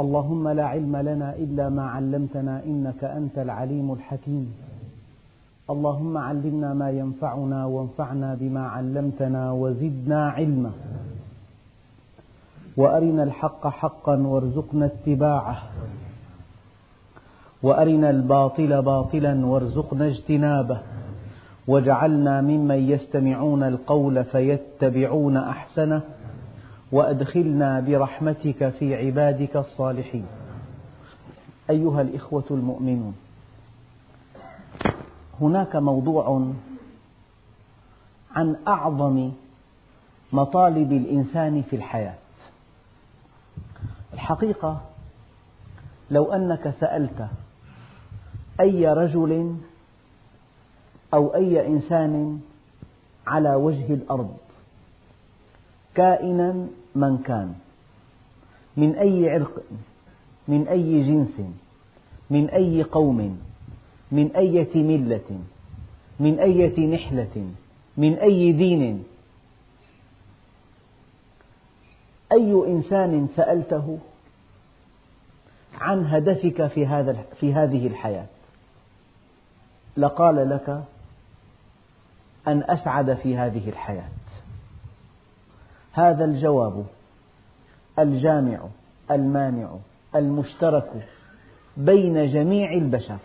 اللهم لا علم لنا إلا ما علمتنا إنك أنت العليم الحكيم. اللهم علمنا ما ينفعنا وانفعنا بما علمتنا وزدنا علما. وأرنا الحق حقا وارزقنا اتباعه. وأرنا الباطل باطلا وارزقنا اجتنابه. واجعلنا ممن يستمعون القول فيتبعون أحسنه. وأدخلنا برحمتك في عبادك الصالحين. أيها الإخوة المؤمنون هناك موضوع عن أعظم مطالب الإنسان في الحياة. الحقيقة لو أنك سألت أي رجل أو أي إنسان على وجه الأرض كائنا من كان. من أي عرق من أي جنس من أي قوم من أية ملة من أية نحلة من أي دين. أي إنسان سألته عن هدفك في هذا في هذه الحياة؟ لقال لك أن أسعد في هذه الحياة. هذا الجواب الجامع المانع المشترك بين جميع البشر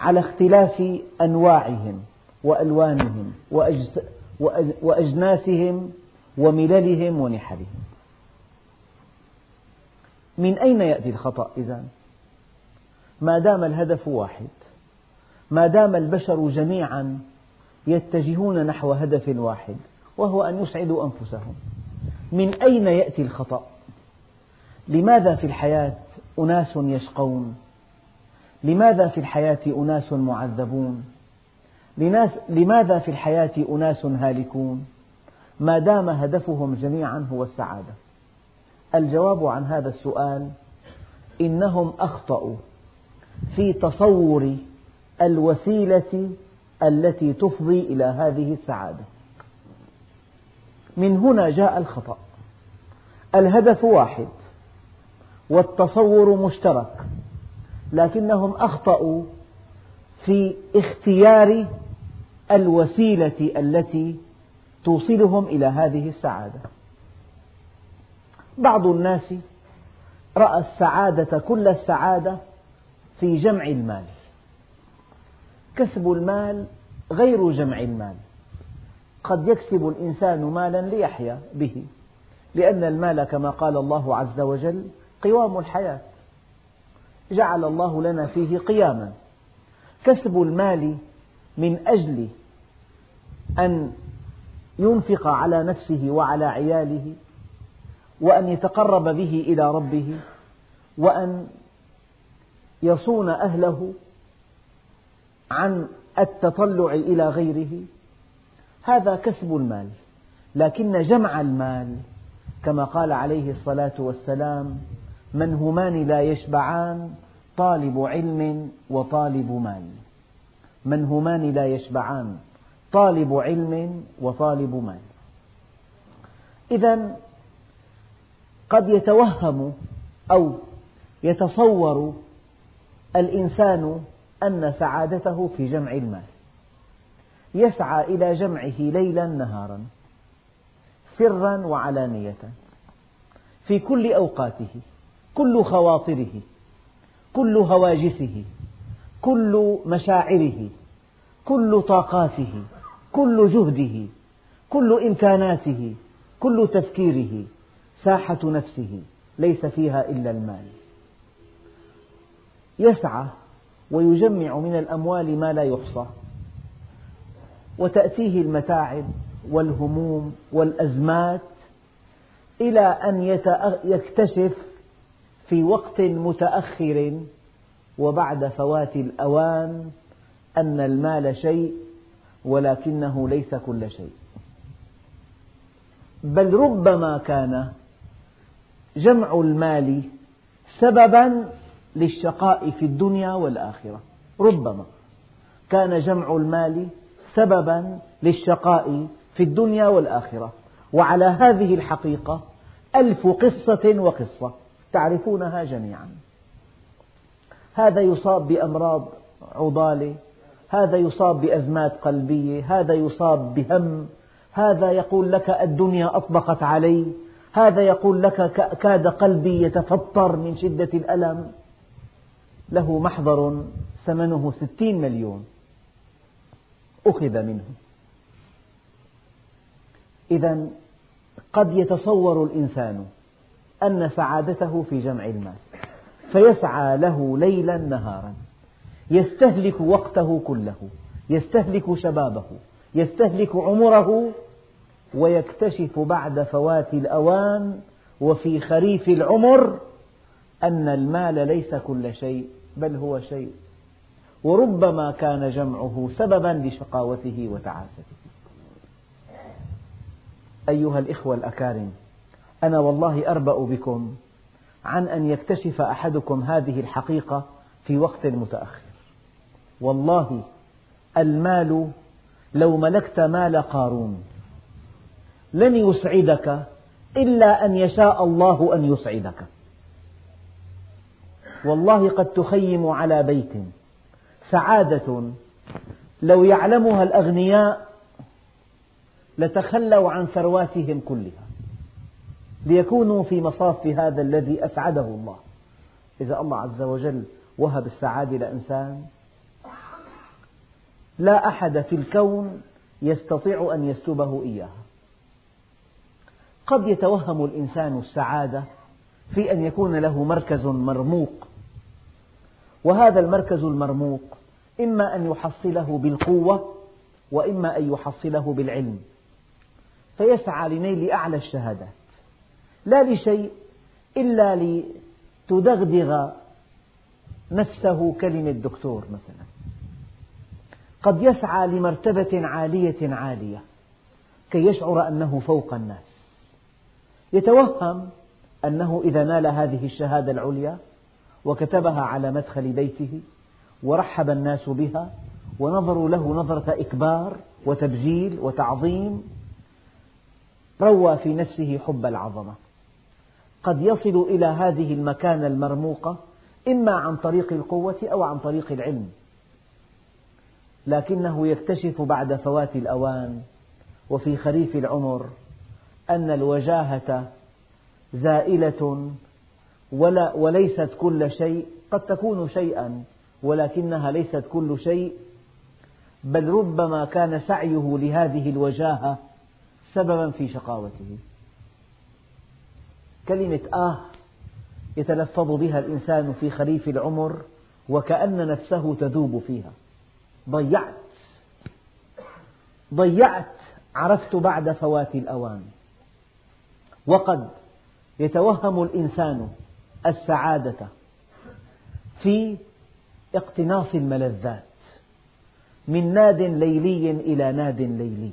على اختلاف أنواعهم وألوانهم وأجناسهم ومللهم ونحلهم من أين يأتي الخطأ إذا؟ ما دام الهدف واحد ما دام البشر جميعا يتجهون نحو هدف واحد وهو أن يسعدوا أنفسهم من أين يأتي الخطأ؟ لماذا في الحياة أناس يشقون؟ لماذا في الحياة أناس معذبون؟ لماذا في الحياة أناس هالكون؟ ما دام هدفهم جميعا هو السعادة الجواب عن هذا السؤال إنهم أخطأوا في تصور الوسيلة التي تفضي إلى هذه السعادة من هنا جاء الخطأ. الهدف واحد والتصور مشترك لكنهم أخطأوا في اختيار الوسيلة التي توصلهم إلى هذه السعادة. بعض الناس رأى السعادة كل السعادة في جمع المال. كسب المال غير جمع المال. قد يكسب الإنسان مالا ليحيا به لأن المال كما قال الله عز وجل قوام الحياة. جعل الله لنا فيه قياما. كسب المال من أجل أن ينفق على نفسه وعلى عياله وأن يتقرب به إلى ربه وأن يصون أهله عن التطلع إلى غيره. هذا كسب المال لكن جمع المال كما قال عليه الصلاة والسلام منهومان لا يشبعان طالب علم وطالب مال. منهومان لا يشبعان طالب علم وطالب مال. إذا قد يتوهم أو يتصور الإنسان أن سعادته في جمع المال. يسعى إلى جمعه ليلا نهارا سرا وعلانية في كل أوقاته كل خواطره كل هواجسه كل مشاعره كل طاقاته كل جهده كل إمكاناته كل تفكيره. ساحة نفسه ليس فيها إلا المال. يسعى ويجمع من الأموال ما لا يحصى. وتأتيه المتاعب والهموم والأزمات إلى أن يكتشف في وقت متأخر وبعد فوات الأوان أن المال شيء ولكنه ليس كل شيء. بل ربما كان جمع المال سببا للشقاء في الدنيا والآخرة. ربما كان جمع المال سببا للشقاء في الدنيا والآخرة. وعلى هذه الحقيقة ألف قصة وقصة تعرفونها جميعا. هذا يصاب بأمراض عضالة هذا يصاب بأزمات قلبية هذا يصاب بهم هذا يقول لك الدنيا أطبقت علي هذا يقول لك كاد قلبي يتفطر من شدة الألم. له محضر ثمنه ستين مليون. أخذ منه. إذا قد يتصور الإنسان أن سعادته في جمع المال فيسعى له ليلا نهارا يستهلك وقته كله يستهلك شبابه يستهلك عمره ويكتشف بعد فوات الأوان وفي خريف العمر أن المال ليس كل شيء بل هو شيء وربما كان جمعه سببا لشقاوته وتعاسته. أيها الإخوة الأكارم أنا والله أربأ بكم عن أن يكتشف أحدكم هذه الحقيقة في وقت متأخر. والله المال لو ملكت مال قارون لن يسعدك إلا أن يشاء الله أن يسعدك. والله قد تخيم على بيت سعادة. لو يعلمها الأغنياء لتخلوا عن ثرواتهم كلها ليكونوا في مصاف هذا الذي أسعده الله. إذا الله عز وجل وهب السعادة لإنسان لا أحد في الكون يستطيع أن يسلبه إياها. قد يتوهم الإنسان السعادة في أن يكون له مركز مرموق وهذا المركز المرموق إما أن يحصله بالقوة وإما أن يحصله بالعلم. فيسعى لنيل أعلى الشهادات. لا لشيء إلا لتدغدغ نفسه كلمة دكتور مثلا. قد يسعى لمرتبة عالية عالية كي يشعر أنه فوق الناس. يتوهم أنه إذا نال هذه الشهادة العليا وكتبها على مدخل بيته ورحب الناس بها ونظروا له نظرة إكبار وتبجيل وتعظيم روى في نفسه حب العظمة. قد يصل إلى هذه المكانة المرموقة إما عن طريق القوة أو عن طريق العلم لكنه يكتشف بعد فوات الأوان وفي خريف العمر أن الوجاهة زائلة ولا وليست كل شيء قد تكون شيئا ولكنها ليست كل شيء بل ربما كان سعيه لهذه الوجاهة سببا في شقاوته. كلمة آه يتلفظ بها الإنسان في خريف العمر وكأن نفسه تذوب فيها. ضيعت ضيعت عرفت بعد فوات الأوان. وقد يتوهم الإنسان السعادة في اقتناص الملذات. من ناد ليلي إلى ناد ليلي.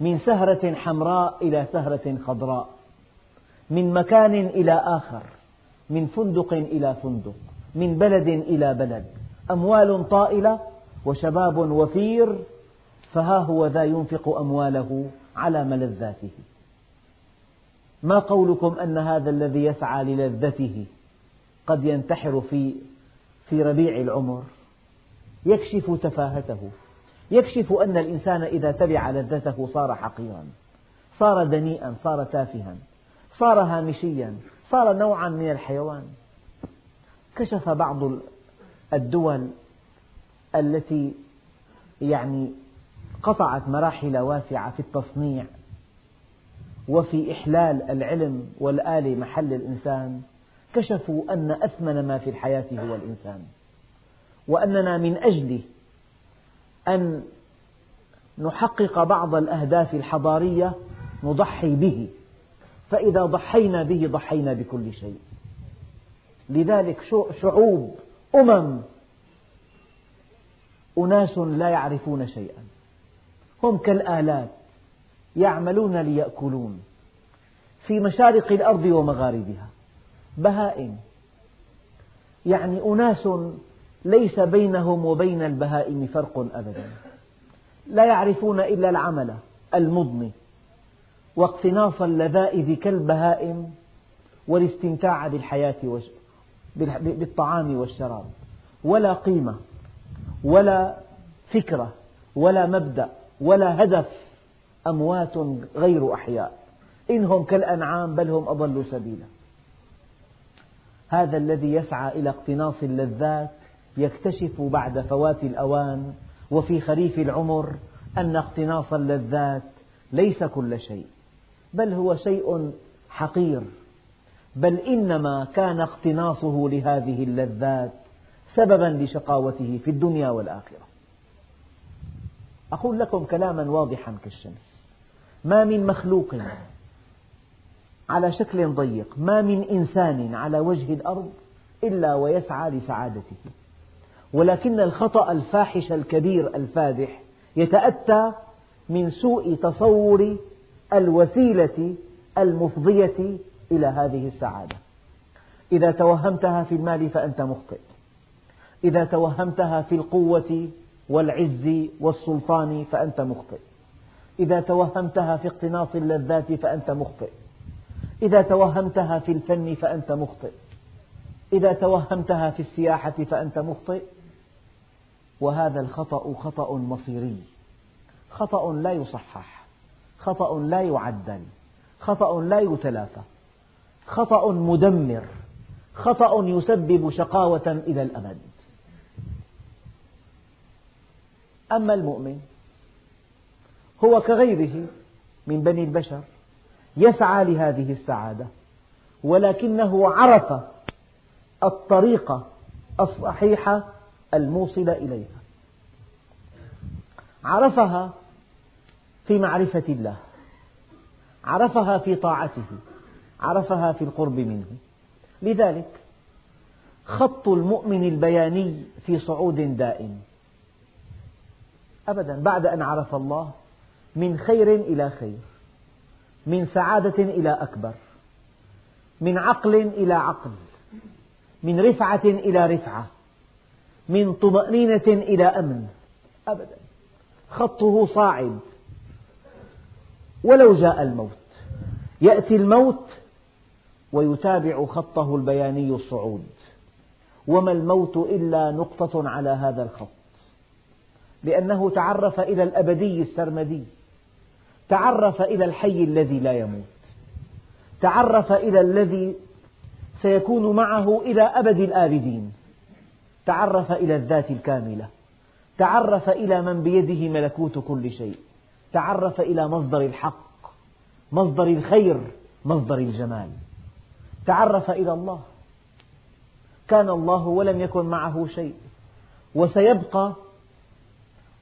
من سهرة حمراء إلى سهرة خضراء. من مكان إلى آخر. من فندق إلى فندق. من بلد إلى بلد. أموال طائلة وشباب وفير. فها هو ذا ينفق أمواله على ملذاته. ما قولكم أن هذا الذي يسعى للذته قد ينتحر في في ربيع العمر يكشف تفاهته يكشف أن الإنسان إذا تبع لذته صار حقيرا صار دنيئا صار تافها صار هامشيا صار نوعا من الحيوان. كشف بعض الدول التي يعني قطعت مراحل واسعة في التصنيع وفي إحلال العلم والآلة محل الإنسان. كشفوا أن أثمن ما في الحياة هو الإنسان. وأننا من أجل أن نحقق بعض الأهداف الحضارية نضحي به. فإذا ضحينا به ضحينا بكل شيء. لذلك شعوب أمم أناس لا يعرفون شيئا. هم كالآلات يعملون ليأكلون في مشارق الأرض ومغاربها. بهائم. يعني أناس ليس بينهم وبين البهائم فرق أبدا. لا يعرفون إلا العمل المضني واقتناص اللذائذ كالبهائم والاستمتاع بالحياة بالطعام والشراب. ولا قيمة ولا فكرة ولا مبدأ ولا هدف أموات غير أحياء. إنهم كالأنعام بل هم أضل سبيلا. هذا الذي يسعى إلى اقتناص اللذات يكتشف بعد فوات الأوان وفي خريف العمر أن اقتناص اللذات ليس كل شيء بل هو شيء حقير بل إنما كان اقتناصه لهذه اللذات سببا لشقاوته في الدنيا والآخرة. أقول لكم كلاما واضحا كالشمس ما من مخلوق على شكل ضيق. ما من إنسان على وجه الأرض إلا ويسعى لسعادته. ولكن الخطأ الفاحش الكبير الفادح يتأتى من سوء تصور الوسيلة المفضية إلى هذه السعادة. إذا توهمتها في المال فأنت مخطئ. إذا توهمتها في القوة والعز والسلطان فأنت مخطئ. إذا توهمتها في اقتناص اللذات فأنت مخطئ. إذا توهمتها في الفن فأنت مخطئ. إذا توهمتها في السياحة فأنت مخطئ. وهذا الخطأ خطأ مصيري. خطأ لا يصحح. خطأ لا يعدل. خطأ لا يتلافى. خطأ مدمر. خطأ يسبب شقاوة إلى الأبد. أما المؤمن هو كغيره من بني البشر يسعى لهذه السعادة ولكنه عرف الطريقة الصحيحة الموصلة إليها. عرفها في معرفة الله عرفها في طاعته عرفها في القرب منه. لذلك خط المؤمن البياني في صعود دائم. أبدا بعد أن عرف الله من خير إلى خير. من سعادة إلى أكبر من عقل إلى عقل من رفعة إلى رفعة من طمأنينة إلى أمن أبدا. خطه صاعد. ولو جاء الموت يأتي الموت ويتابع خطه البياني الصعود. وما الموت إلا نقطة على هذا الخط لأنه تعرف إلى الأبدي السرمدي. تعرف إلى الحي الذي لا يموت. تعرف إلى الذي سيكون معه إلى أبد الآبدين. تعرف إلى الذات الكاملة. تعرف إلى من بيده ملكوت كل شيء. تعرف إلى مصدر الحق مصدر الخير مصدر الجمال. تعرف إلى الله. كان الله ولم يكن معه شيء. وسيبقى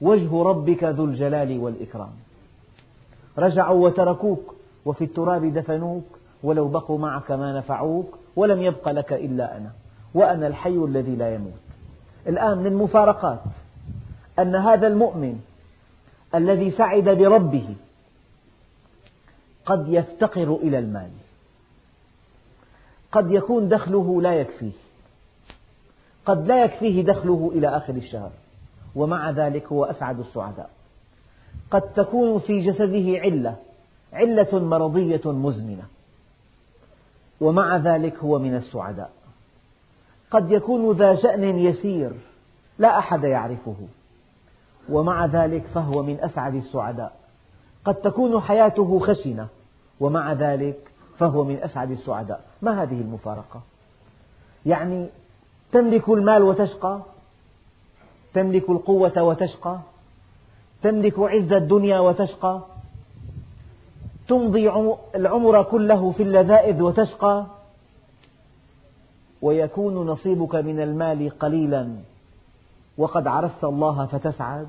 وجه ربك ذو الجلال والإكرام. رجعوا وتركوك وفي التراب دفنوك ولو بقوا معك ما نفعوك ولم يبق لك إلا أنا وأنا الحي الذي لا يموت. الآن من المفارقات أن هذا المؤمن الذي سعد بربه قد يفتقر إلى المال. قد يكون دخله لا يكفيه. قد لا يكفيه دخله إلى آخر الشهر. ومع ذلك هو أسعد السعداء. قد تكون في جسده علة علة مرضية مزمنة. ومع ذلك هو من السعداء. قد يكون ذا شأن يسير لا أحد يعرفه. ومع ذلك فهو من أسعد السعداء. قد تكون حياته خشنة ومع ذلك فهو من أسعد السعداء. ما هذه المفارقة؟ يعني تملك المال وتشقى تملك القوة وتشقى تملك عز الدنيا وتشقى تمضي العمر كله في اللذائذ وتشقى ويكون نصيبك من المال قليلا. وقد عرفت الله فتسعد.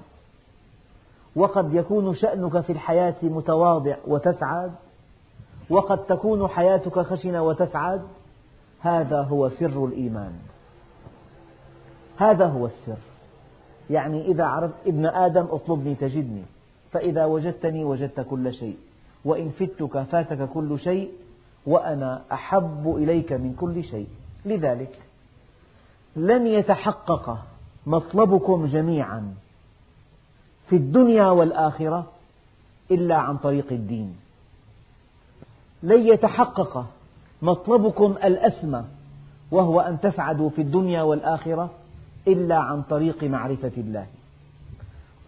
وقد يكون شأنك في الحياة متواضع وتسعد. وقد تكون حياتك خشنة وتسعد. هذا هو سر الإيمان. هذا هو السر. يعني إذا عرفت ابن آدم اطلبني تجدني فإذا وجدتني وجدت كل شيء وإن فتك فاتك كل شيء وأنا أحب إليك من كل شيء. لذلك لن يتحقق مطلبكم جميعا في الدنيا والآخرة إلا عن طريق الدين. لن يتحقق مطلبكم الأسمى وهو أن تسعدوا في الدنيا والآخرة إلا عن طريق معرفة الله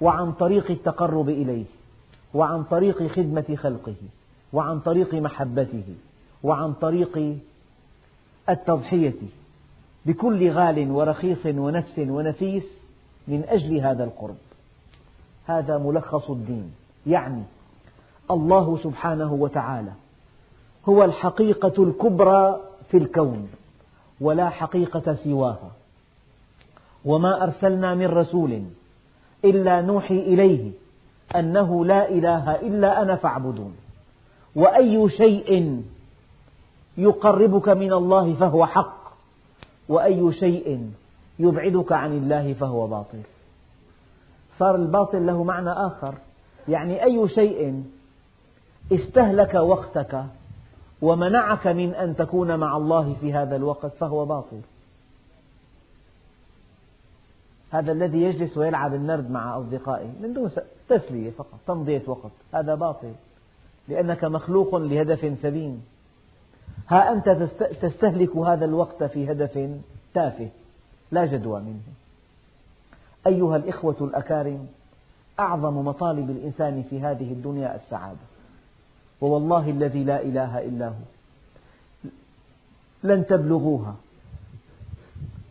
وعن طريق التقرب إليه وعن طريق خدمة خلقه وعن طريق محبته وعن طريق التضحية بكل غال ورخيص ونفس ونفيس من أجل هذا القرب. هذا ملخص الدين يعني الله سبحانه وتعالى هو الحقيقة الكبرى في الكون ولا حقيقة سواها. وما أرسلنا من رسول إلا نوحي إليه أنه لا إله إلا أنا فاعبدون. وأي شيء يقربك من الله فهو حق وأي شيء يبعدك عن الله فهو باطل. صار الباطل له معنى آخر يعني أي شيء استهلك وقتك ومنعك من أن تكون مع الله في هذا الوقت فهو باطل. هذا الذي يجلس ويلعب النرد مع أصدقائه من دون تسلية فقط تمضية وقت هذا باطل لأنك مخلوق لهدف ثمين ها أنت تستهلك هذا الوقت في هدف تافه لا جدوى منه. أيها الإخوة الأكارم أعظم مطالب الإنسان في هذه الدنيا السعادة. ووالله الذي لا إله إلا هو. لن تبلغوها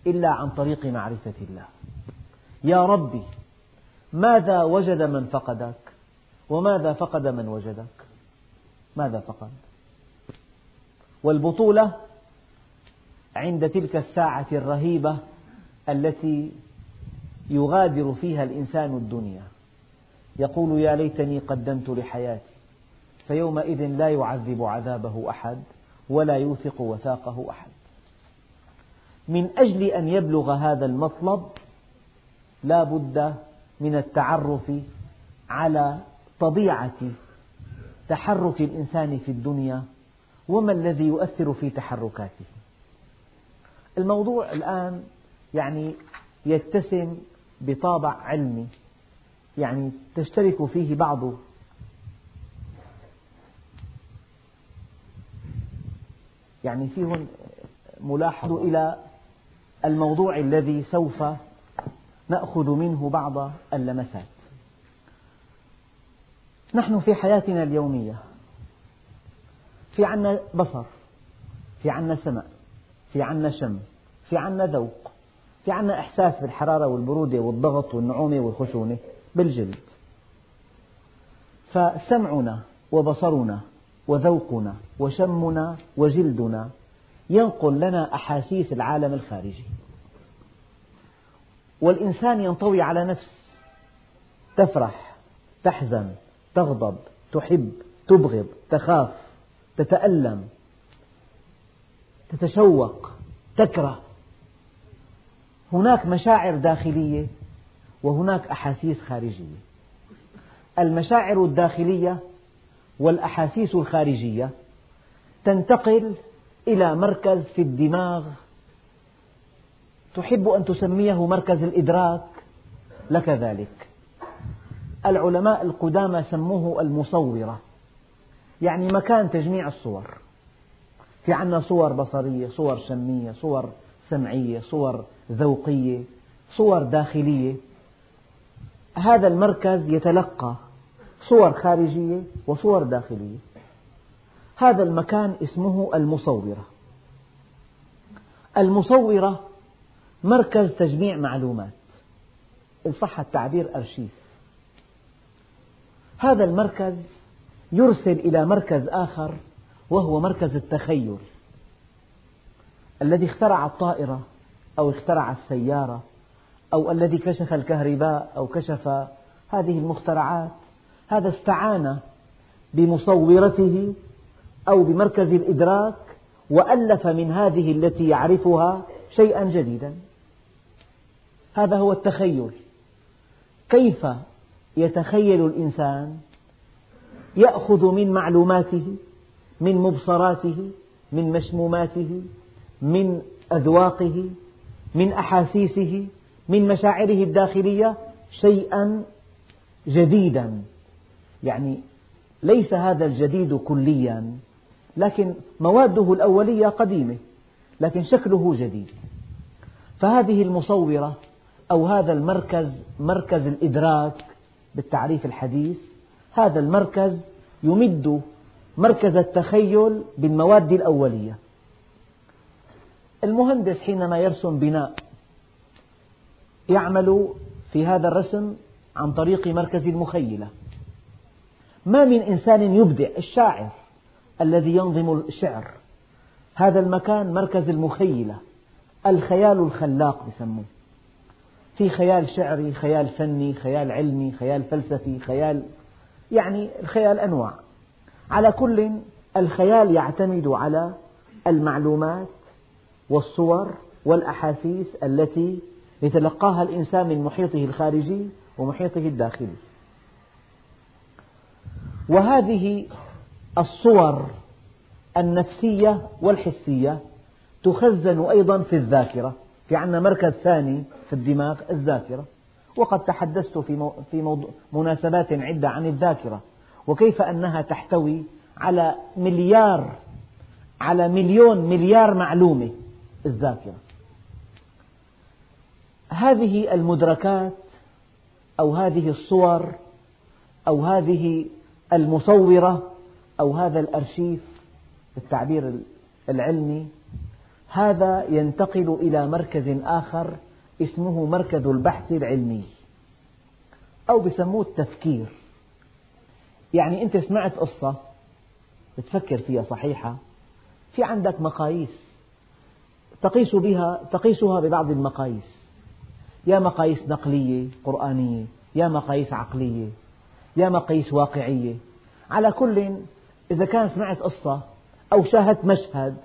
إلا عن طريق معرفة الله. يا ربي ماذا وجد من فقدك؟ وماذا فقد من وجدك؟ ماذا فقد؟ والبطولة عند تلك الساعة الرهيبة التي يغادر فيها الإنسان الدنيا. يقول يا ليتني قدمت لحياتي فيومئذ لا يعذب عذابه أحد ولا يوثق وثاقه أحد. من أجل أن يبلغ هذا المطلب لا بد من التعرف على طبيعة تحرك الإنسان في الدنيا وما الذي يؤثر في تحركاته. الموضوع الآن يعني يتسم بطابع علمي يعني تشترك فيه بعض يعني فيه ملاحظة إلى الموضوع الذي سوف نأخذ منه بعض اللمسات. نحن في حياتنا اليومية في عنا بصر في عنا سمع في عنا شم في عنا ذوق في عنا إحساس بالحرارة والبرودة والضغط والنعومة والخشونة بالجلد. فسمعنا وبصرنا وذوقنا وشمنا وجلدنا ينقل لنا أحاسيس العالم الخارجي. والإنسان ينطوي على نفس. تفرح تحزن تغضب تحب تبغض تخاف تتألم تتشوق تكره. هناك مشاعر داخلية وهناك أحاسيس خارجية. المشاعر الداخلية والأحاسيس الخارجية تنتقل إلى مركز في الدماغ تحب أن تسميه مركز الإدراك؟ لك ذلك. العلماء القدامى سموه المصورة يعني مكان تجميع الصور. في عنا صور بصرية صور شمية صور سمعية صور ذوقية صور داخلية. هذا المركز يتلقى صور خارجية وصور داخلية. هذا المكان اسمه المصورة. المصورة مركز تجميع معلومات. إن صح التعبير أرشيف. هذا المركز يرسل إلى مركز آخر وهو مركز التخيل. الذي اخترع الطائرة أو اخترع السيارة أو الذي كشف الكهرباء أو كشف هذه المخترعات. هذا استعان بمصورته أو بمركز الإدراك وألف من هذه التي يعرفها شيئا جديدا. هذا هو التخيل. كيف يتخيل الإنسان يأخذ من معلوماته من مبصراته من مشموماته من أذواقه من أحاسيسه من مشاعره الداخلية شيئا جديدا. يعني ليس هذا الجديد كليا لكن مواده الأولية قديمة لكن شكله جديد. فهذه المصورة أو هذا المركز مركز الإدراك بالتعريف الحديث هذا المركز يمد مركز التخيل بالمواد الأولية. المهندس حينما يرسم بناء يعمل في هذا الرسم عن طريق مركز المخيلة. ما من إنسان يبدع الشاعر الذي ينظم الشعر. هذا المكان مركز المخيلة الخيال الخلاق يسموه في خيال شعري خيال فني خيال علمي خيال فلسفي خيال يعني الخيال أنواع. على كل الخيال يعتمد على المعلومات والصور والأحاسيس التي يتلقاها الإنسان من محيطه الخارجي ومحيطه الداخلي. وهذه الصور النفسية والحسية تخزن أيضا في الذاكرة. في عندنا مركز ثاني في الدماغ الذاكرة وقد تحدثت في في مناسبات عدة عن الذاكرة وكيف أنها تحتوي على مليار على مليون مليار معلومة الذاكرة. هذه المدركات أو هذه الصور أو هذه المصورة أو هذا الأرشيف بالتعبير العلمي هذا ينتقل إلى مركز آخر اسمه مركز البحث العلمي أو يسموه التفكير. يعني أنت سمعت قصة بتفكر فيها صحيحة في عندك مقاييس تقيس بها تقيسها ببعض المقاييس. يا مقاييس نقلية قرآنية يا مقاييس عقلية يا مقاييس واقعية. على كل إذا كان سمعت قصة أو شاهدت مشهد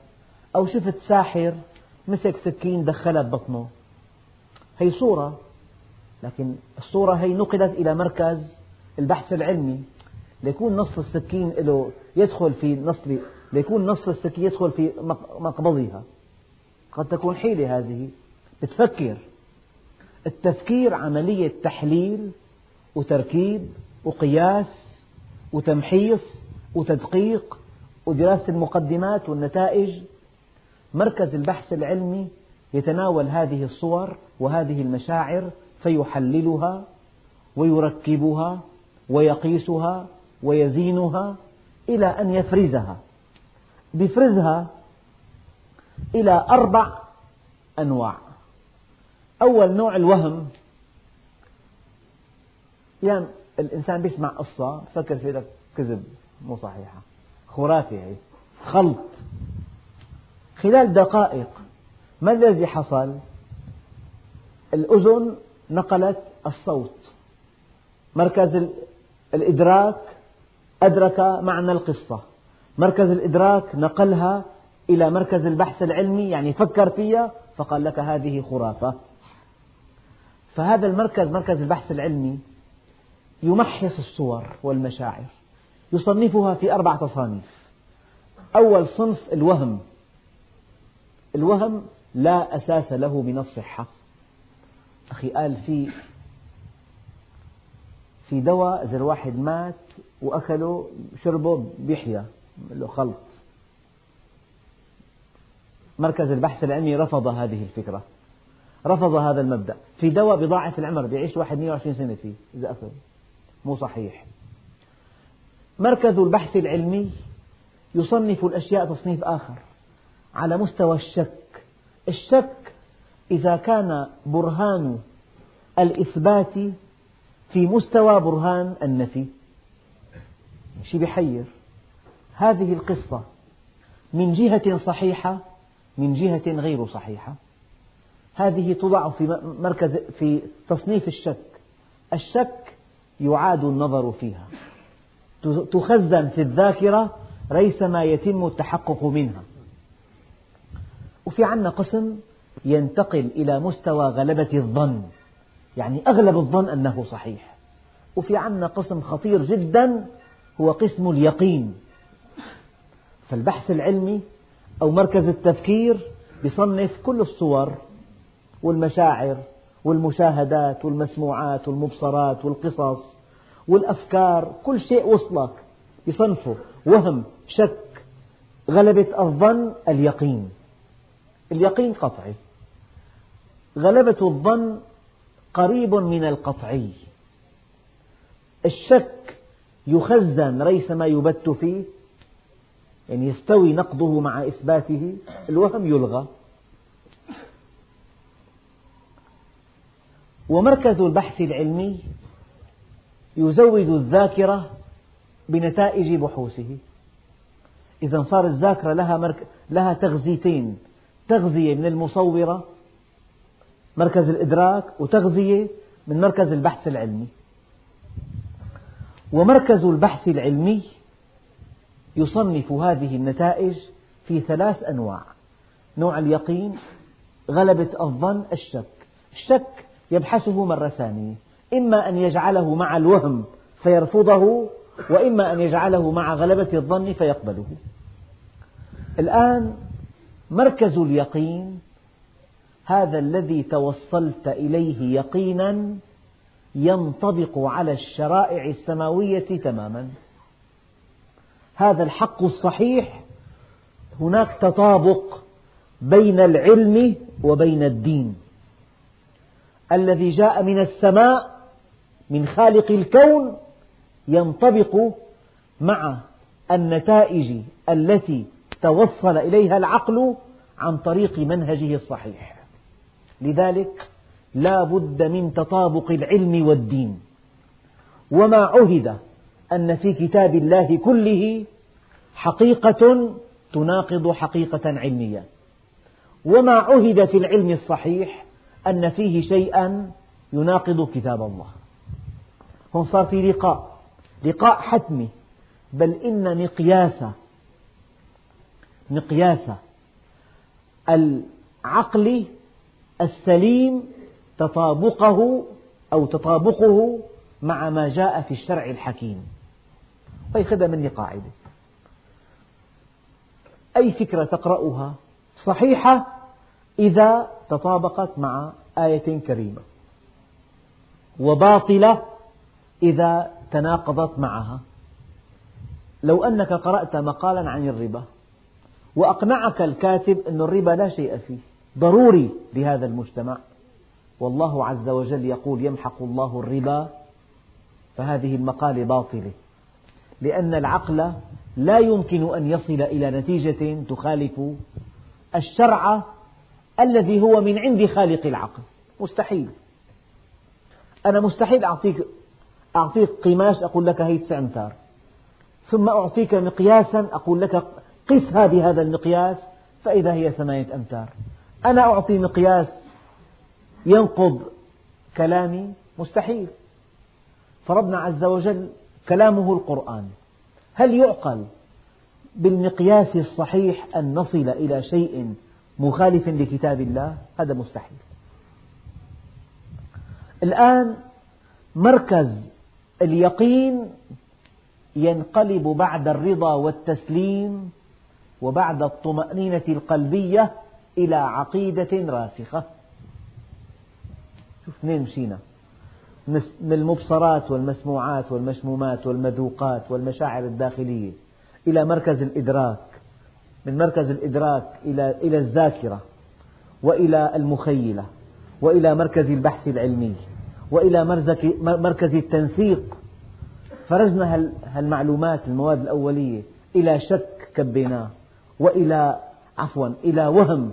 أو شفت ساحر مسك سكين دخلها ببطنه. هي صورة لكن الصورة هي نقلت إلى مركز البحث العلمي. ليكون نصف السكين له يدخل في نصف ليكون نصف السكين يدخل في مقبضها. قد تكون حيلة هذه. بتفكر. التفكير عملية تحليل وتركيب وقياس وتمحيص وتدقيق ودراسة المقدمات والنتائج مركز البحث العلمي يتناول هذه الصور وهذه المشاعر فيحللها ويركبها ويقيسها ويزينها إلى أن يفرزها. بيفرزها إلى أربع أنواع. أول نوع الوهم. يعني الإنسان بيسمع قصة فكر في كذب مو صحيحة. خرافة هي. خلط. خلال دقائق ما الذي حصل؟ الأذن نقلت الصوت. مركز الإدراك أدرك معنى القصة. مركز الإدراك نقلها إلى مركز البحث العلمي يعني فكر فيها فقال لك هذه خرافة. فهذا المركز مركز البحث العلمي يمحص الصور والمشاعر يصنفها في أربع تصانيف. أول صنف الوهم. الوهم لا أساس له من الصحة. أخي قال في في دواء إذا الواحد مات وأكله شربه بيحيا له خلط. مركز البحث العلمي رفض هذه الفكرة. رفض هذا المبدأ. في دواء بضاعف العمر بيعيش واحد 120 سنة فيه إذا أكل. مو صحيح. مركز البحث العلمي يصنف الأشياء تصنيف آخر. على مستوى الشك. الشك إذا كان برهان الإثبات في مستوى برهان النفي. شيء بحير. هذه القصة من جهة صحيحة من جهة غير صحيحة. هذه توضع في مركز في تصنيف الشك. الشك يعاد النظر فيها. تخزن في الذاكرة ريثما يتم التحقق منها. وفي عندنا قسم ينتقل إلى مستوى غلبة الظن. يعني أغلب الظن أنه صحيح. وفي عندنا قسم خطير جدا هو قسم اليقين. فالبحث العلمي أو مركز التفكير يصنف كل الصور والمشاعر والمشاهدات والمسموعات والمبصرات والقصص والأفكار. كل شيء وصلك يصنفه. وهم شك غلبة الظن اليقين. اليقين قطعي. غلبة الظن قريب من القطعي الشك يخزن ليس ما يبت فيه يعني يستوي نقضه مع إثباته الوهم يلغى. ومركز البحث العلمي يزود الذاكرة بنتائج بحوثه. إذا صار الذاكرة لها. لها تغذيتين تغذية من المصورة مركز الإدراك وتغذية من مركز البحث العلمي. ومركز البحث العلمي يصنف هذه النتائج في ثلاث أنواع. نوع اليقين غلبة الظن الشك. الشك يبحثه مرة ثانية. إما أن يجعله مع الوهم فيرفضه وإما أن يجعله مع غلبة الظن فيقبله. الآن مركز اليقين هذا الذي توصلت إليه يقينا ينطبق على الشرائع السماوية تماما. هذا الحق الصحيح هناك تطابق بين العلم وبين الدين. الذي جاء من السماء من خالق الكون ينطبق مع النتائج التي توصل إليها العقل عن طريق منهجه الصحيح. لذلك لا بد من تطابق العلم والدين. وما عهد أن في كتاب الله كله حقيقة تناقض حقيقة علمية. وما عهد في العلم الصحيح أن فيه شيئا يناقض كتاب الله. هون صار في لقاء. لقاء حتمي. بل إن مقياس مقياس العقل السليم تطابقه أو تطابقه مع ما جاء في الشرع الحكيم. ويخذها مني قاعدة. أي فكرة تقرأها صحيحة إذا تطابقت مع آية كريمة وباطلة إذا تناقضت معها. لو أنك قرأت مقالا عن الربا وأقنعك الكاتب أن الربا لا شيء فيه ضروري لهذا المجتمع. والله عز وجل يقول يمحق الله الربا فهذه المقالة باطلة. لأن العقل لا يمكن أن يصل إلى نتيجة تخالف الشرع الذي هو من عند خالق العقل. مستحيل. أنا مستحيل أعطيك أعطيك قماش أقول لك هي تسع أمتار ثم أعطيك مقياسا أقول لك قسها بهذا المقياس فإذا هي ثمانية أمتار. أنا أعطي مقياس ينقض كلامي؟ مستحيل. فربنا عز وجل كلامه القرآن. هل يعقل بالمقياس الصحيح أن نصل إلى شيء مخالف لكتاب الله؟ هذا مستحيل. الآن مركز اليقين ينقلب بعد الرضا والتسليم وبعد الطمأنينة القلبية إلى عقيدة راسخة. شوف منين مشينا؟ من المبصرات والمسموعات والمشمومات والمذوقات والمشاعر الداخلية إلى مركز الإدراك من مركز الإدراك إلى إلى الذاكرة وإلى المخيلة وإلى مركز البحث العلمي وإلى مركز التنسيق. فرزنا هالمعلومات المواد الأولية إلى شك كبيناه. وإلى عفوا إلى وهم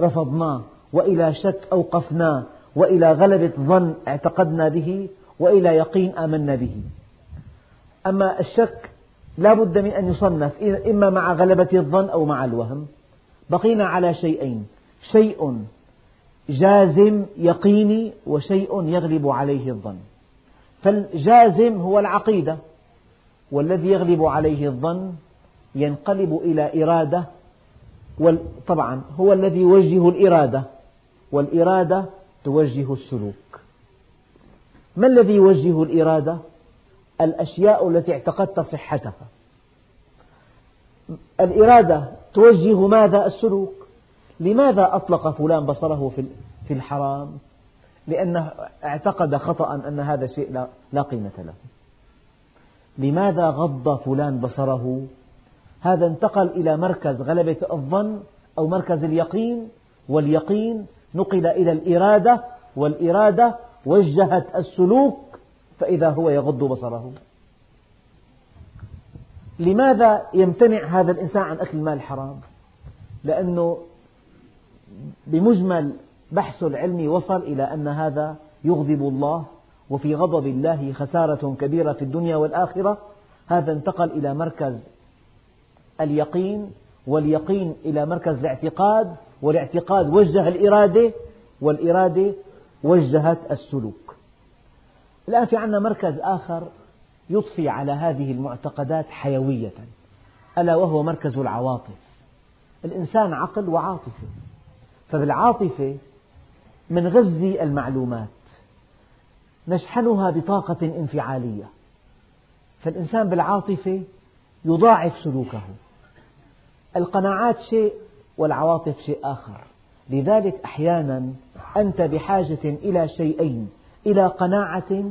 رفضناه وإلى شك أوقفناه وإلى غلبة ظن اعتقدنا به وإلى يقين آمنا به. أما الشك لا بد من أن يصنف إما مع غلبة الظن أو مع الوهم. بقينا على شيئين. شيء جازم يقيني وشيء يغلب عليه الظن. فالجازم هو العقيدة والذي يغلب عليه الظن ينقلب إلى إرادة طبعا هو الذي يوجه الإرادة والإرادة توجه السلوك ما الذي يوجه الإرادة؟ الأشياء التي اعتقدت صحتها الإرادة توجه ماذا؟ السلوك لماذا أطلق فلان بصره في الحرام؟ لأنه اعتقد خطأ أن هذا الشيء لا قيمة له لماذا غض فلان بصره؟ هذا انتقل إلى مركز غلبة الظن أو مركز اليقين واليقين نقل إلى الإرادة والإرادة وجهت السلوك فإذا هو يغض بصره لماذا يمتنع هذا الإنسان عن أكل المال الحرام؟ لأنه بمجمل بحثه العلمي وصل إلى أن هذا يغضب الله وفي غضب الله خسارة كبيرة في الدنيا والآخرة هذا انتقل إلى مركز اليقين واليقين إلى مركز الاعتقاد والاعتقاد وجه الإرادة والإرادة وجهت السلوك. الآن في عندنا مركز آخر يضفي على هذه المعتقدات حيوية ألا وهو مركز العواطف. الإنسان عقل وعاطفة فبالعاطفة منغذي المعلومات نشحنها بطاقة انفعالية. فالإنسان بالعاطفة يضاعف سلوكه. القناعات شيء والعواطف شيء آخر. لذلك أحيانا أنت بحاجة إلى شيئين إلى قناعة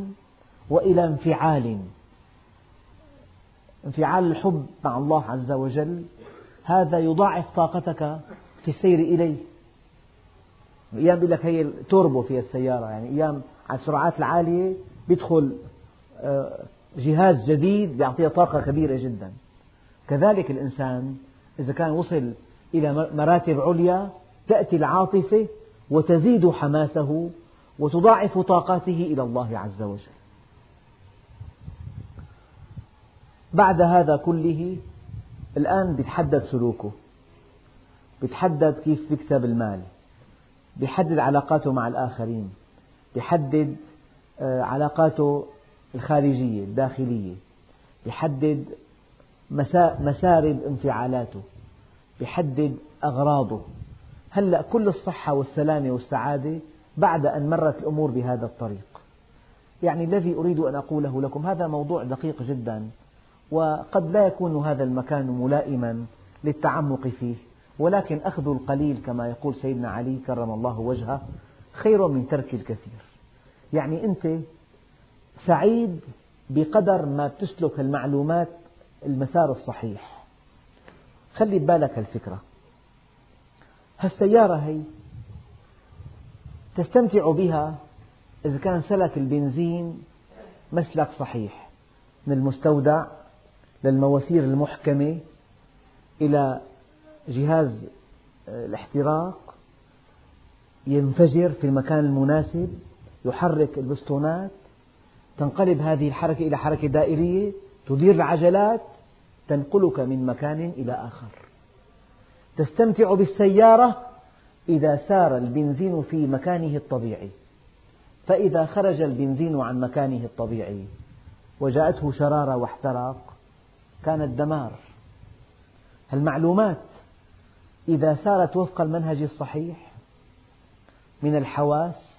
وإلى انفعال. انفعال الحب مع الله عز وجل هذا يضاعف طاقتك في السير إليه. أيام بيقول لك هي التوربو في السيارة يعني أيام على السرعات العالية بيدخل آه، جهاز جديد بيعطيه طاقة كبيرة جدا. كذلك الإنسان إذا كان وصل إلى مراتب عليا تأتي العاطفة وتزيد حماسه وتضاعف طاقاته إلى الله عز وجل. بعد هذا كله الآن بيتحدد سلوكه. بيتحدد كيف يكسب المال. بيحدد علاقاته مع الآخرين. بيحدد آه، علاقاته الخارجية الداخلية. بيحدد مسارب انفعالاته بيحدد أغراضه. هلأ كل الصحة والسلامة والسعادة بعد أن مرت الأمور بهذا الطريق. يعني الذي أريد أن أقوله لكم هذا موضوع دقيق جدا وقد لا يكون هذا المكان ملائما للتعمق فيه ولكن أخذ القليل كما يقول سيدنا علي كرم الله وجهه خير من ترك الكثير. يعني أنت سعيد بقدر ما تسلك المعلومات المسار الصحيح. خلي ببالك هالفكرة هالسيارة هي تستمتع بها إذا كان سلك البنزين مسلك صحيح من المستودع للمواسير المحكمة إلى جهاز الاحتراق ينفجر في المكان المناسب يحرك البستونات تنقلب هذه الحركة إلى حركة دائرية تدير العجلات تنقلك من مكان إلى آخر. تستمتع بالسيارة إذا سار البنزين في مكانه الطبيعي. فإذا خرج البنزين عن مكانه الطبيعي وجاءته شرارة واحترق كان الدمار. المعلومات إذا سارت وفق المنهج الصحيح من الحواس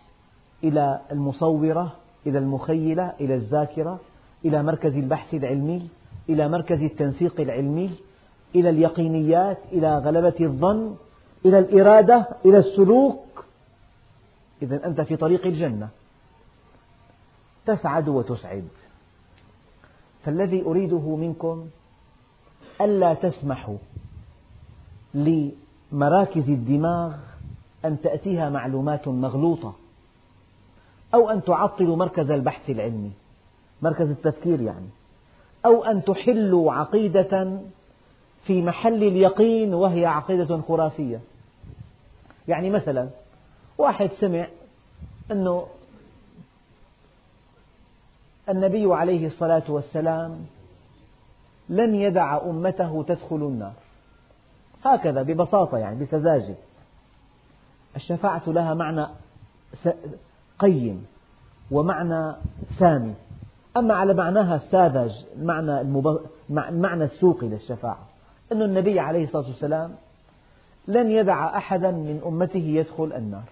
إلى المصورة إلى المخيلة إلى الذاكرة إلى مركز البحث العلمي إلى مركز التنسيق العلمي إلى اليقينيات إلى غلبة الظن إلى الإرادة إلى السلوك. إذا أنت في طريق الجنة. تسعد وتسعد. فالذي أريده منكم ألا تسمحوا لمراكز الدماغ أن تأتيها معلومات مغلوطة أو أن تعطلوا مركز البحث العلمي. مركز التفكير يعني. أو أن تحلوا عقيدة في محل اليقين وهي عقيدة خرافية. يعني مثلا واحد سمع أنه النبي عليه الصلاة والسلام لن يدع أمته تدخل النار. هكذا ببساطة يعني بسذاجة. الشفاعة لها معنى قيم ومعنى سامي. أما على معناها الساذج المعنى, المب... المعنى السوقي للشفاعة. أن النبي عليه الصلاة والسلام لن يدع أحدا من أمته يدخل النار.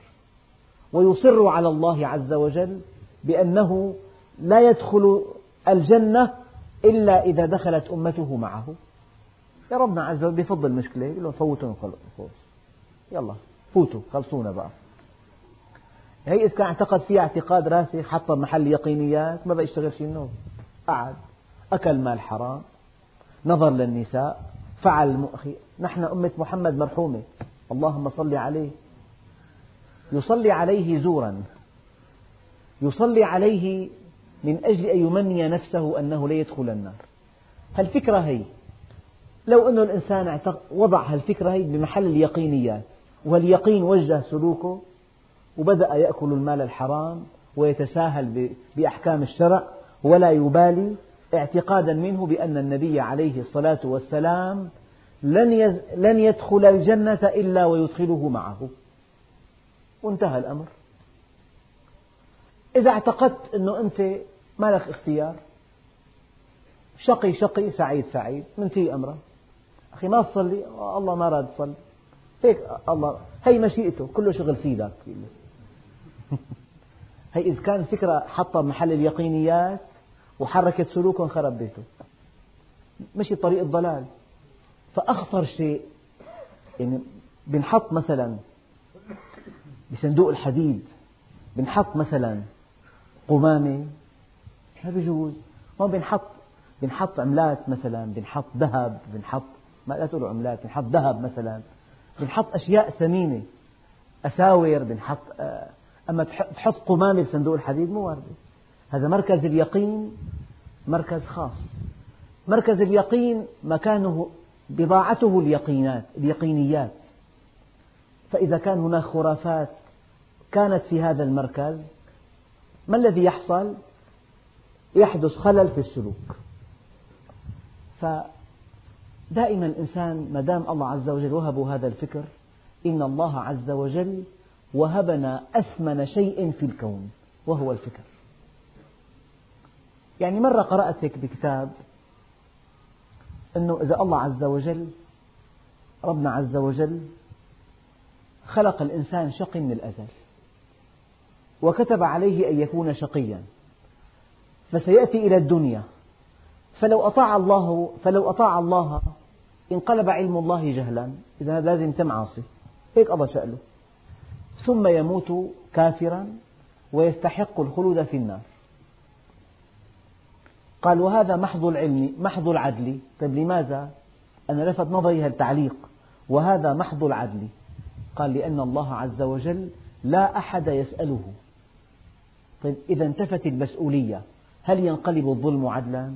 ويصر على الله عز وجل بأنه لا يدخل الجنة إلا إذا دخلت أمته معه. يا ربنا عز وجل بفضل المشكلة يقول لهم فوتوا يلا فوتوا خلصونا بقى. هي إذا كان اعتقد فيها اعتقاد راسخ حطها محل يقينيات ما بقى يشتغل شيء النوم. قعد. أكل مال حرام. نظر للنساء. فعل أخي نحن أمة محمد مرحومة. اللهم صل عليه. يصلي عليه زورا. يصلي عليه من أجل أن يمني نفسه أنه لا يدخل النار. هالفكرة هي لو أن الإنسان وضع هالفكرة هي بمحل اليقينيات. واليقين وجه سلوكه وبدأ يأكل المال الحرام ويتساهل بأحكام الشرع ولا يبالي اعتقادا منه بأن النبي عليه الصلاة والسلام لن لن يدخل الجنة إلا ويدخله معه. وانتهى الأمر. إذا اعتقدت أنه أنت ما لك اختيار شقي شقي سعيد سعيد منتهي أمره أخي ما تصلي؟ الله ما راد تصلي. هيك الله هي مشيئته كله شغل سيدك. هي إذا كان فكرة حطها محل اليقينيات وحركت سلوكه خرب بيته. مشي طريق الضلال. فأخطر شيء يعني بنحط مثلا بصندوق الحديد بنحط مثلا قمامة ما بيجوز هون بنحط بنحط عملات مثلا بنحط ذهب بنحط ما لا تقولوا عملات بنحط ذهب مثلا. بنحط أشياء ثمينة أساور بنحط آه، أما تحط قمامة بصندوق الحديد مو واردة. هذا مركز اليقين مركز خاص. مركز اليقين مكانه بضاعته اليقينات اليقينيات. فإذا كان هناك خرافات كانت في هذا المركز ما الذي يحصل؟ يحدث خلل في السلوك. فدائما الإنسان ما دام الله عز وجل وهبه هذا الفكر إن الله عز وجل وهبنا أثمن شيء في الكون وهو الفكر. يعني مرة قرأت هيك بكتاب أنه إذا الله عز وجل ربنا عز وجل خلق الإنسان شقي من الأزل وكتب عليه أن يكون شقيا فسيأتي إلى الدنيا. فلو أطاع الله فلو أطاع الله انقلب علم الله جهلا. إذا لازم تم عاصي هيك قضى شأنه. ثم يموت كافرا ويستحق الخلود في النار. قال وهذا محض العلم محض العدل. طيب لماذا؟ أنا لفت نظري التعليق. وهذا محض العدل. قال لأن الله عز وجل لا أحد يسأله. طيب إذا انتفت المسؤولية. هل ينقلب الظلم عدلا؟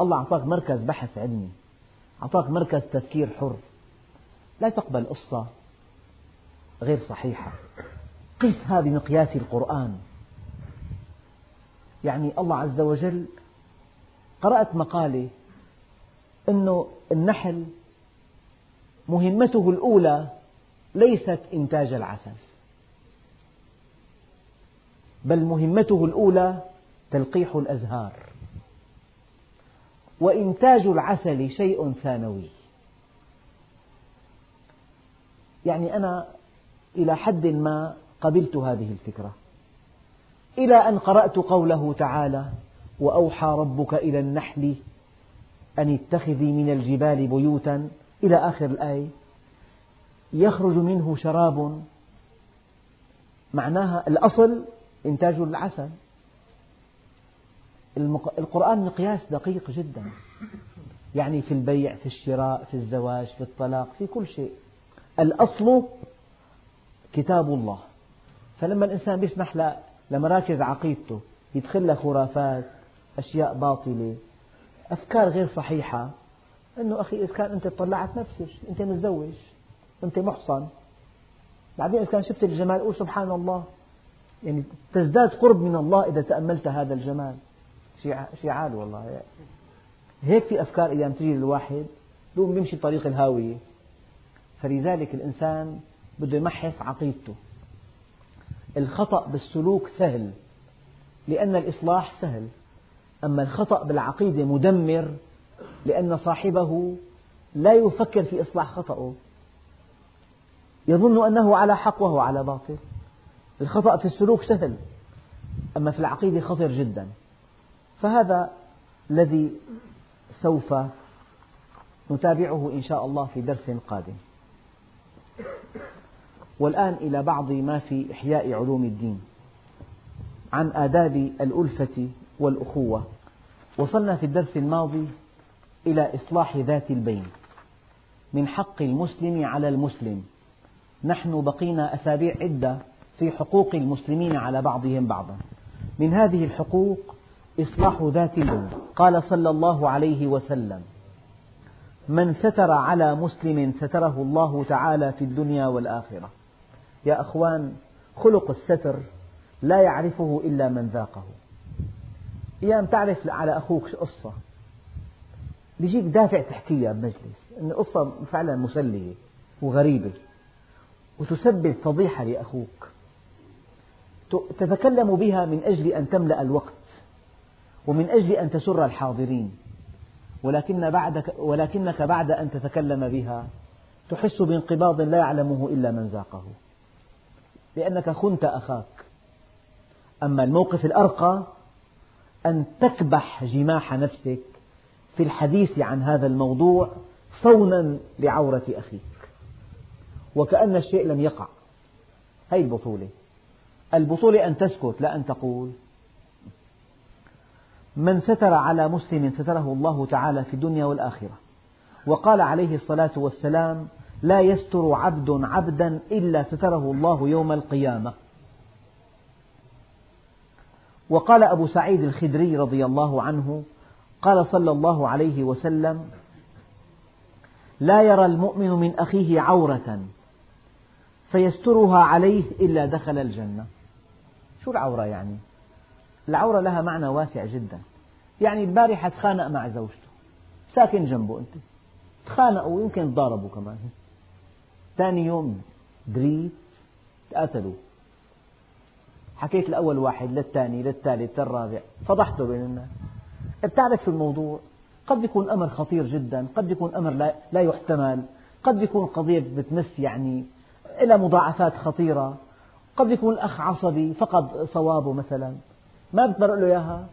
الله أعطاك مركز بحث علمي أعطاك مركز تفكير حر. لا تقبل قصة. غير صحيحة. قسها بمقياس القرآن. يعني الله عز وجل قرأت مقالة أن النحل مهمته الأولى ليست إنتاج العسل بل مهمته الأولى تلقيح الأزهار. وإنتاج العسل شيء ثانوي. يعني أنا إلى حد ما قبلت هذه الفكرة. إلى أن قرأت قوله تعالى وأوحى ربك إلى النحل أن اتخذي من الجبال بيوتا. إلى آخر الآية يخرج منه شراب. معناها الأصل إنتاج العسل. القرآن مقياس دقيق جدا. يعني في البيع في الشراء في الزواج في الطلاق في كل شيء. الأصل كتاب الله. فلما الإنسان يسمح لمراكز عقيدته يدخل خرافات أشياء باطلة أفكار غير صحيحة أنه أخي إذا كان أنت طلعت نفسك أنت متزوج أنت محصن. بعدين إذا كان شفت الجمال قول سبحان الله. يعني تزداد قرب من الله إذا تأملت هذا الجمال. شيء عال والله. هيك في أفكار أيام تجي للواحد بيقوم بيمشي طريق الهاوية. فلذلك الإنسان بده يمحص عقيدته. الخطأ بالسلوك سهل لأن الإصلاح سهل. أما الخطأ بالعقيدة مدمر لأن صاحبه لا يفكر في إصلاح خطأه. يظن أنه على حق وهو على باطل. الخطأ في السلوك سهل أما في العقيدة خطر جدا. فهذا الذي سوف نتابعه إن شاء الله في درس قادم. والآن إلى بعض ما في إحياء علوم الدين. عن آداب الألفة والأخوة. وصلنا في الدرس الماضي إلى إصلاح ذات البين. من حق المسلم على المسلم. نحن بقينا أسابيع عدة في حقوق المسلمين على بعضهم بعضا. من هذه الحقوق إصلاح ذات البين. قال صلى الله عليه وسلم من ستر على مسلم ستره الله تعالى في الدنيا والآخرة. يا أخوان خلق الستر لا يعرفه إلا من ذاقه. أيام تعرف على أخوك قصة؟ بيجيك دافع تحكيها بمجلس إن قصة فعلا مسلية وغريبة وتسبب فضيحة لأخوك. تتكلم بها من أجل أن تملأ الوقت ومن أجل أن تسر الحاضرين. ولكن بعدك ولكنك بعد أن تتكلم بها تحس بانقباض لا يعلمه إلا من ذاقه. لأنك خنت أخاك. أما الموقف الأرقى أن تكبح جماح نفسك في الحديث عن هذا الموضوع صونا لعورة أخيك. وكأن الشيء لم يقع. هذه البطولة. البطولة أن تسكت لا أن تقول. من ستر على مسلم ستره الله تعالى في الدنيا والآخرة. وقال عليه الصلاة والسلام لا يستر عبد عبدا إلا ستره الله يوم القيامة. وقال أبو سعيد الخدري رضي الله عنه قال صلى الله عليه وسلم لا يرى المؤمن من أخيه عورة فيسترها عليه إلا دخل الجنة. شو العورة يعني؟ العورة لها معنى واسع جدا. يعني البارحة تخانق مع زوجته. ساكن جنبه أنت. تخانقوا ويمكن تضاربوا كمان. ثاني يوم دريت تقاتلوا حكيت الأول واحد للثاني للثالث للرابع فضحته بين الناس بتعرف في الموضوع قد يكون أمر خطير جدا قد يكون أمر لا يحتمل قد يكون قضية بتمس يعني إلى مضاعفات خطيرة قد يكون الأخ عصبي فقد صوابه مثلا. ما بتبرئ له إياها؟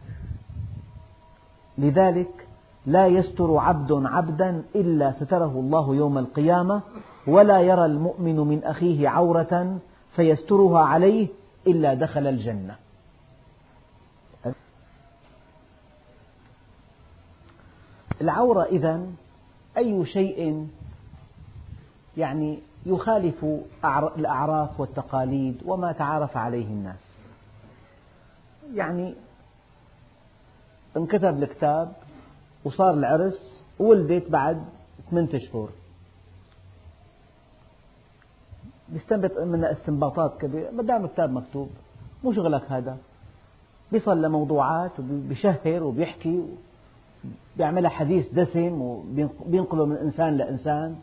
لذلك لا يستر عبد عبدا إلا ستره الله يوم القيامة ولا يرى المؤمن من أخيه عورة فيسترها عليه إلا دخل الجنة. العورة إذا أي شيء يعني يخالف الأعراف والتقاليد وما تعارف عليه الناس. يعني انكتب الكتاب وصار العرس وولدت بعد ثمانية أشهر بيستنبط منها استنباطات كبيرة ما دام الكتاب مكتوب مو شغلك هذا. بيصل لموضوعات وبيشهر وبيحكي بيعملها حديث دسم وبينقله من إنسان لإنسان.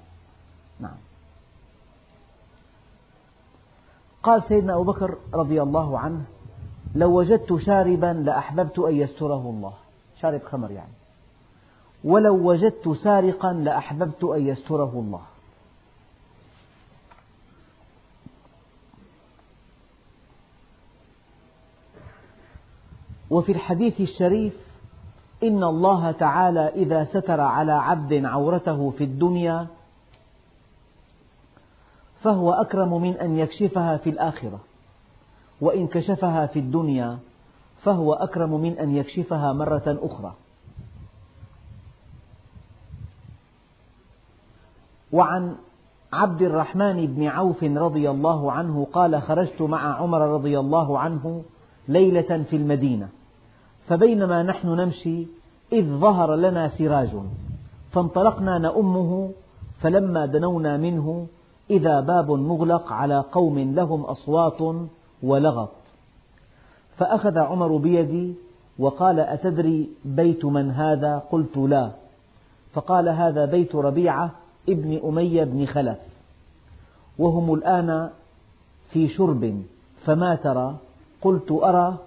نعم. قال سيدنا أبو بكر رضي الله عنه لو وجدت شاربا لأحببت أن يستره الله. شارب خمر يعني. ولو وجدت سارقا لأحببت أن يستره الله. وفي الحديث الشريف إن الله تعالى إذا ستر على عبد عورته في الدنيا فهو أكرم من أن يكشفها في الآخرة. وإن كشفها في الدنيا فهو أكرم من أن يكشفها مرة أخرى. وعن عبد الرحمن بن عوف رضي الله عنه قال خرجت مع عمر رضي الله عنه ليلة في المدينة فبينما نحن نمشي إذ ظهر لنا سراج فانطلقنا نؤمه فلما دنونا منه إذا باب مغلق على قوم لهم أصوات ولغط. فأخذ عمر بيدي وقال أتدري بيت من هذا؟ قلت لا. فقال هذا بيت ربيعة ابن أمية بن خلف وهم الآن في شرب فما ترى؟ قلت أرى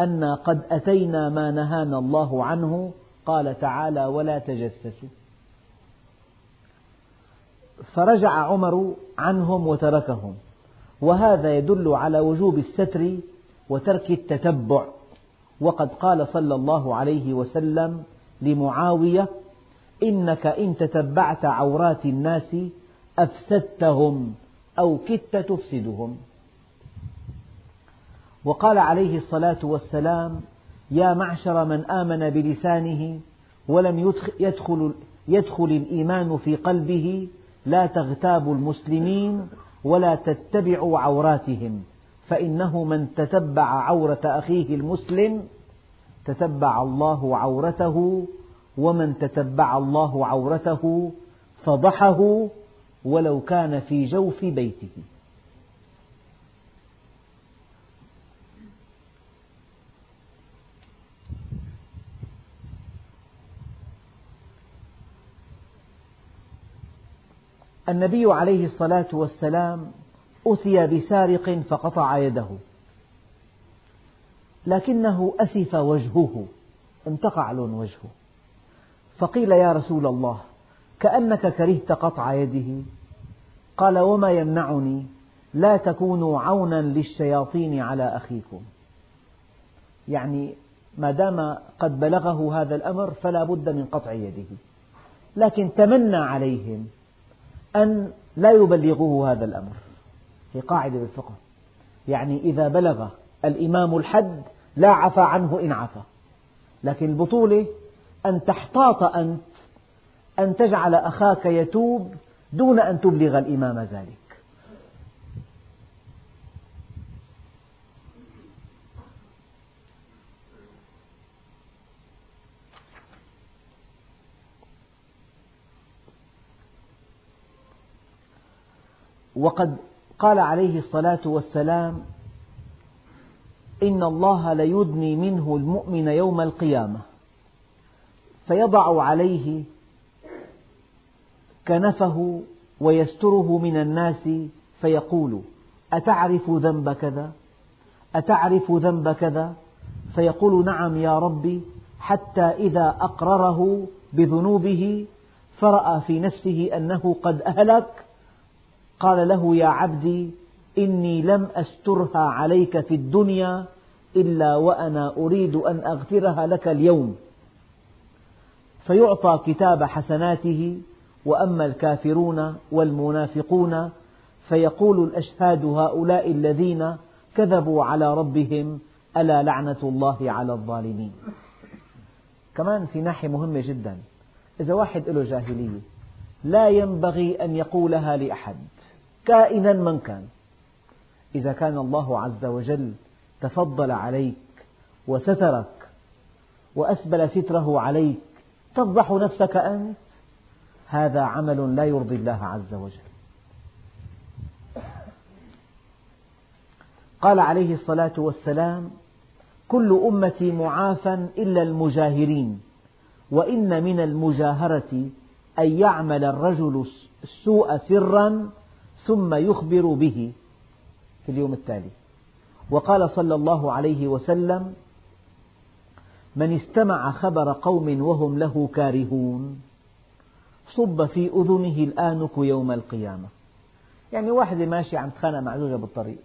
أنا قد أتينا ما نهانا الله عنه قال تعالى ولا تجسسوا. فرجع عمر عنهم وتركهم وهذا يدل على وجوب الستر وترك التتبع وقد قال صلى الله عليه وسلم لمعاوية إنك إن تتبعت عورات الناس أفسدتهم أو كدت تفسدهم. وقال عليه الصلاة والسلام يا معشر من آمن بلسانه ولم يدخل, يدخل الإيمان في قلبه لا تغتابوا المسلمين ولا تتبعوا عوراتهم فإنه من تتبع عورة أخيه المسلم تتبع الله عورته ومن تتبع الله عورته فضحه ولو كان في جوف بيته. النبي عليه الصلاة والسلام أتي بسارق فقطع يده. لكنه أسف وجهه انتقع لون وجهه. فقيل يا رسول الله كأنك كرهت قطع يده. قال وما يمنعني لا تكونوا عونا للشياطين على أخيكم. يعني ما دام قد بلغه هذا الأمر فلا بد من قطع يده. لكن تمنى عليهم أن لا يبلغوه هذا الأمر. هي قاعدة بالفقه يعني إذا بلغ الإمام الحد لا عفى عنه إن عفى لكن البطولة أن تحتاط أنت أن تجعل أخاك يتوب دون أن تبلغ الإمام ذلك. وقد قال عليه الصلاة والسلام إن الله ليدني منه المؤمن يوم القيامة. فيضع عليه كنفه ويستره من الناس فيقول أتعرف ذنب كذا؟ أتعرف ذنب كذا؟ فيقول نعم يا ربي حتى إذا أقرره بذنوبه فرأى في نفسه أنه قد أهلك. قال له يا عبدي إني لم أسترها عليك في الدنيا إلا وأنا أريد أن أغفرها لك اليوم. فيعطى كتاب حسناته وأما الكافرون والمنافقون فيقول الأشهاد هؤلاء الذين كذبوا على ربهم ألا لعنة الله على الظالمين. كمان في ناحية مهمة جدا إذا واحد له جاهلية لا ينبغي أن يقولها لأحد كائنا من كان. إذا كان الله عز وجل تفضل عليك وسترك وأسبل ستره عليك تفضح نفسك أنت. هذا عمل لا يرضي الله عز وجل. قال عليه الصلاة والسلام كل أمتي معافى إلا المجاهرين وإن من المجاهرة أن يعمل الرجل السوء سرا ثم يخبر به في اليوم التالي. وقال صلى الله عليه وسلم من استمع خبر قوم وهم له كارهون. صب في أذنه الآنك يوم القيامة. يعني واحدة ماشية عم تخانق مع زوجها بالطريق.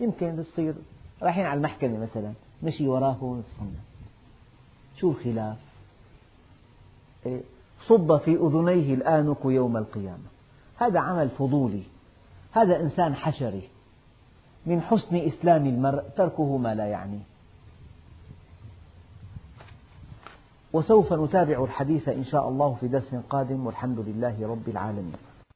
يمكن تصير رايحين على المحكمة مثلا. مشي وراه صمت شو الخلاف؟ إيه، صب في أذنيه الآنك يوم القيامة. هذا عمل فضولي. هذا إنسان حشري. من حسن إسلام المرء تركه ما لا يعنيه وسوف نتابع الحديث إن شاء الله في درس قادم والحمد لله رب العالمين.